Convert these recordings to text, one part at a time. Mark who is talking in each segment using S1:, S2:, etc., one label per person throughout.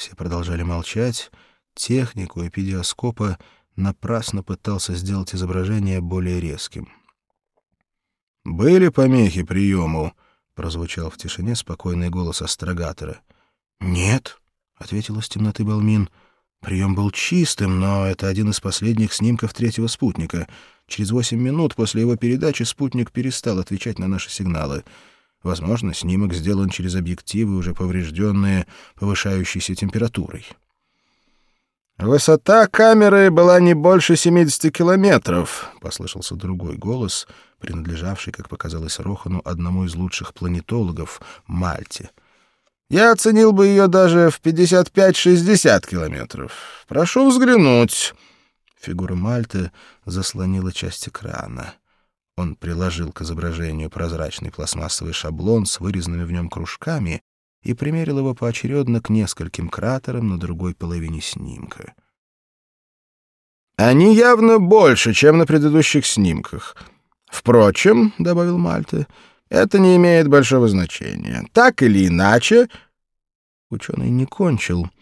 S1: Все продолжали молчать. Техник у эпидиоскопа напрасно пытался сделать изображение более резким. «Были помехи приему?» — прозвучал в тишине спокойный голос астрогатора. «Нет», — ответил из темноты Балмин. «Прием был чистым, но это один из последних снимков третьего спутника. Через восемь минут после его передачи спутник перестал отвечать на наши сигналы». Возможно, снимок сделан через объективы, уже поврежденные повышающейся температурой.
S2: «Высота камеры была не больше 70 километров», — послышался другой голос, принадлежавший, как показалось Рохану, одному из лучших планетологов — Мальте. «Я оценил бы ее даже в 55-60 километров. Прошу взглянуть».
S1: Фигура Мальты заслонила часть экрана. Он приложил к изображению прозрачный пластмассовый шаблон с вырезанными в нем кружками и примерил его поочередно к нескольким кратерам на другой половине снимка.
S2: «Они явно больше, чем на предыдущих снимках. Впрочем, — добавил Мальте, — это не имеет большого значения. Так или иначе...»
S1: Ученый не кончил —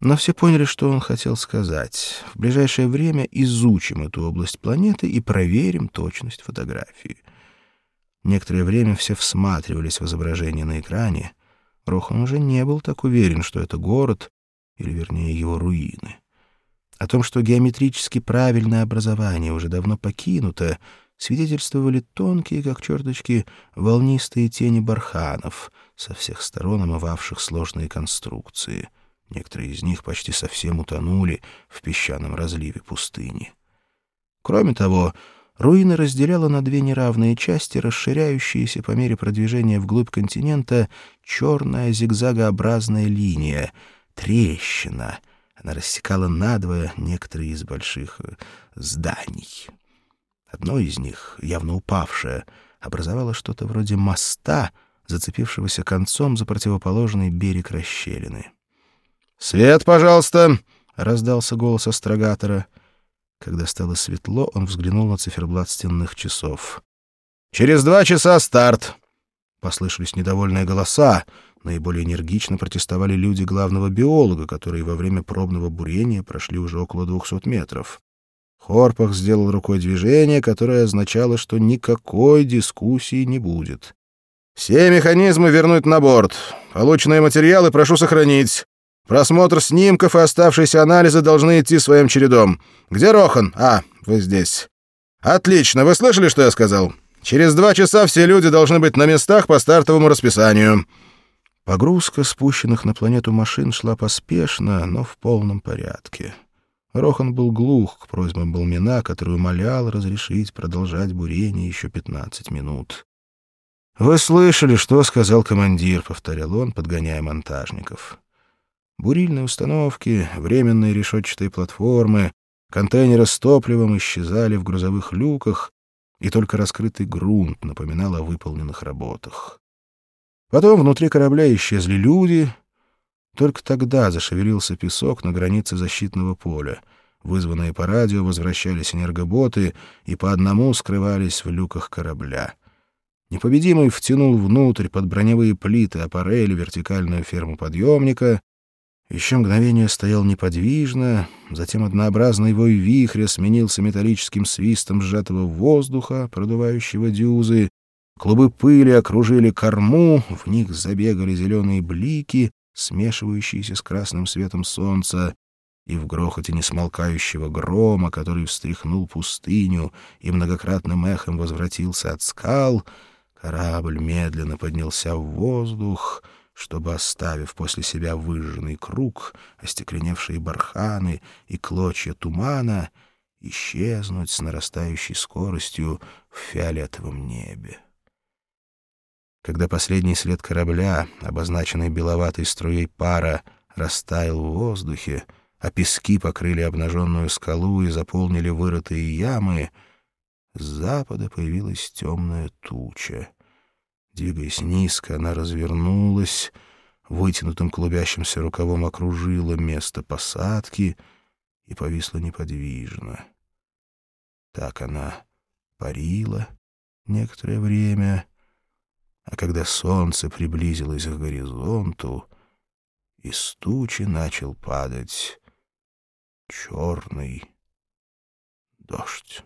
S1: но все поняли, что он хотел сказать. В ближайшее время изучим эту область планеты и проверим точность фотографии. Некоторое время все всматривались в изображение на экране. Рохан уже не был так уверен, что это город, или, вернее, его руины. О том, что геометрически правильное образование уже давно покинуто, свидетельствовали тонкие, как черточки, волнистые тени барханов, со всех сторон омывавших сложные конструкции — Некоторые из них почти совсем утонули в песчаном разливе пустыни. Кроме того, руины разделяла на две неравные части, расширяющиеся по мере продвижения вглубь континента черная зигзагообразная линия, трещина. Она рассекала надвое некоторые из больших э, зданий. Одно из них, явно упавшее, образовало что-то вроде моста, зацепившегося концом за противоположный берег расщелины.
S2: «Свет, пожалуйста!» — раздался голос астрогатора.
S1: Когда стало светло, он взглянул на циферблат стенных часов.
S2: «Через два часа старт!»
S1: Послышались недовольные голоса. Наиболее энергично протестовали люди главного биолога, которые во время пробного бурения прошли уже около двухсот метров. Хорпах сделал рукой движение, которое означало, что никакой дискуссии не будет.
S2: «Все механизмы вернуть на борт. Полученные материалы прошу сохранить. Просмотр снимков и оставшиеся анализы должны идти своим чередом. Где Рохан? А, вы здесь. Отлично. Вы слышали, что я сказал? Через два часа все люди должны быть на местах по стартовому расписанию.
S1: Погрузка спущенных на планету машин шла поспешно, но в полном порядке. Рохан был глух к просьбам Балмина, который умолял разрешить продолжать бурение еще 15 минут. «Вы слышали, что сказал командир», — повторял он, подгоняя монтажников. Бурильные установки, временные решетчатые платформы, контейнеры с топливом исчезали в грузовых люках, и только раскрытый грунт напоминал о выполненных работах. Потом внутри корабля исчезли люди. Только тогда зашевелился песок на границе защитного поля. Вызванные по радио возвращались энергоботы и по одному скрывались в люках корабля. Непобедимый втянул внутрь под броневые плиты аппарели вертикальную ферму подъемника, еще мгновение стоял неподвижно, затем однообразный вой вихря сменился металлическим свистом сжатого воздуха, продувающего дюзы. Клубы пыли окружили корму, в них забегали зеленые блики, смешивающиеся с красным светом солнца, и в грохоте несмолкающего грома, который встряхнул пустыню и многократным эхом возвратился от скал, корабль медленно поднялся в воздух — чтобы, оставив после себя выжженный круг, остекленевшие барханы и клочья тумана, исчезнуть с нарастающей скоростью в фиолетовом небе. Когда последний след корабля, обозначенный беловатой струей пара, растаял в воздухе, а пески покрыли обнаженную скалу и заполнили вырытые ямы, с запада появилась темная туча. Двигаясь низко, она развернулась, вытянутым клубящимся рукавом окружила место посадки и повисла неподвижно. Так она парила некоторое время, а когда солнце приблизилось к горизонту, из тучи начал падать черный дождь.